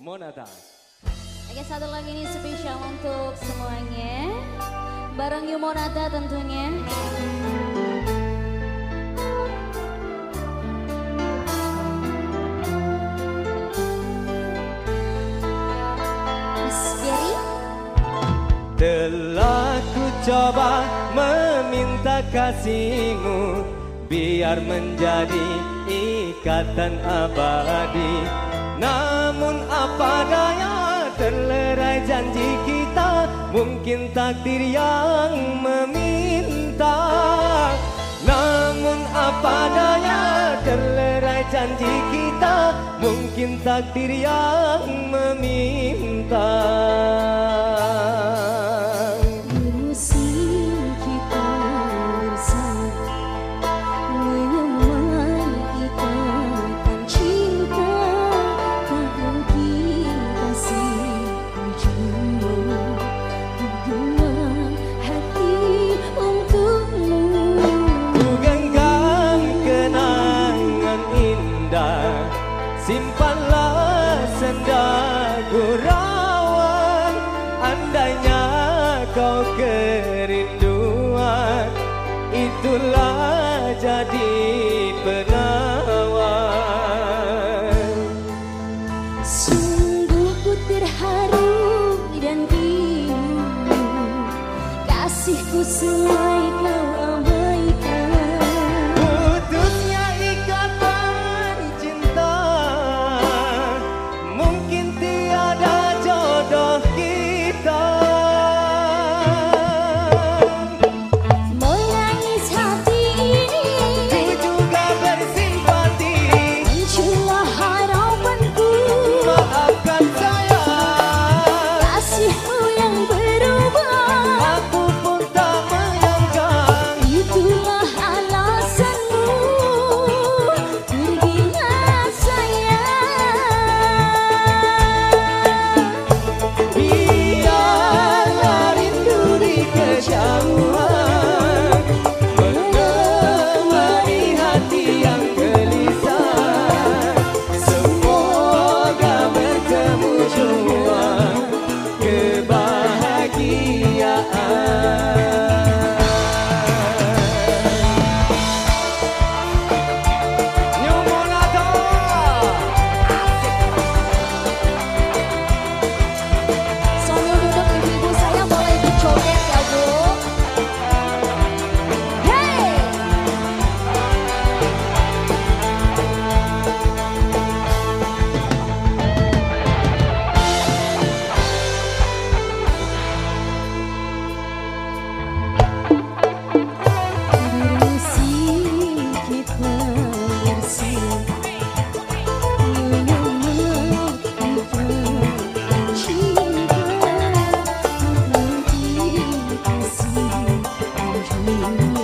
Monata. Oke satu lagi ini spesial untuk semuanya. Bareng Yu Monata tentunya. Telah ku coba meminta kasihmu Biar menjadi ikatan abadi Namun apa daya terlerai janji kita Mungkin takdir yang meminta. Namun apa daya terlerai janji kita Mungkin takdir yang meminta Andainya kau kerinduan Itulah jadi penawan Sungguh ku terharu dan pilu Kasihku selai kau 你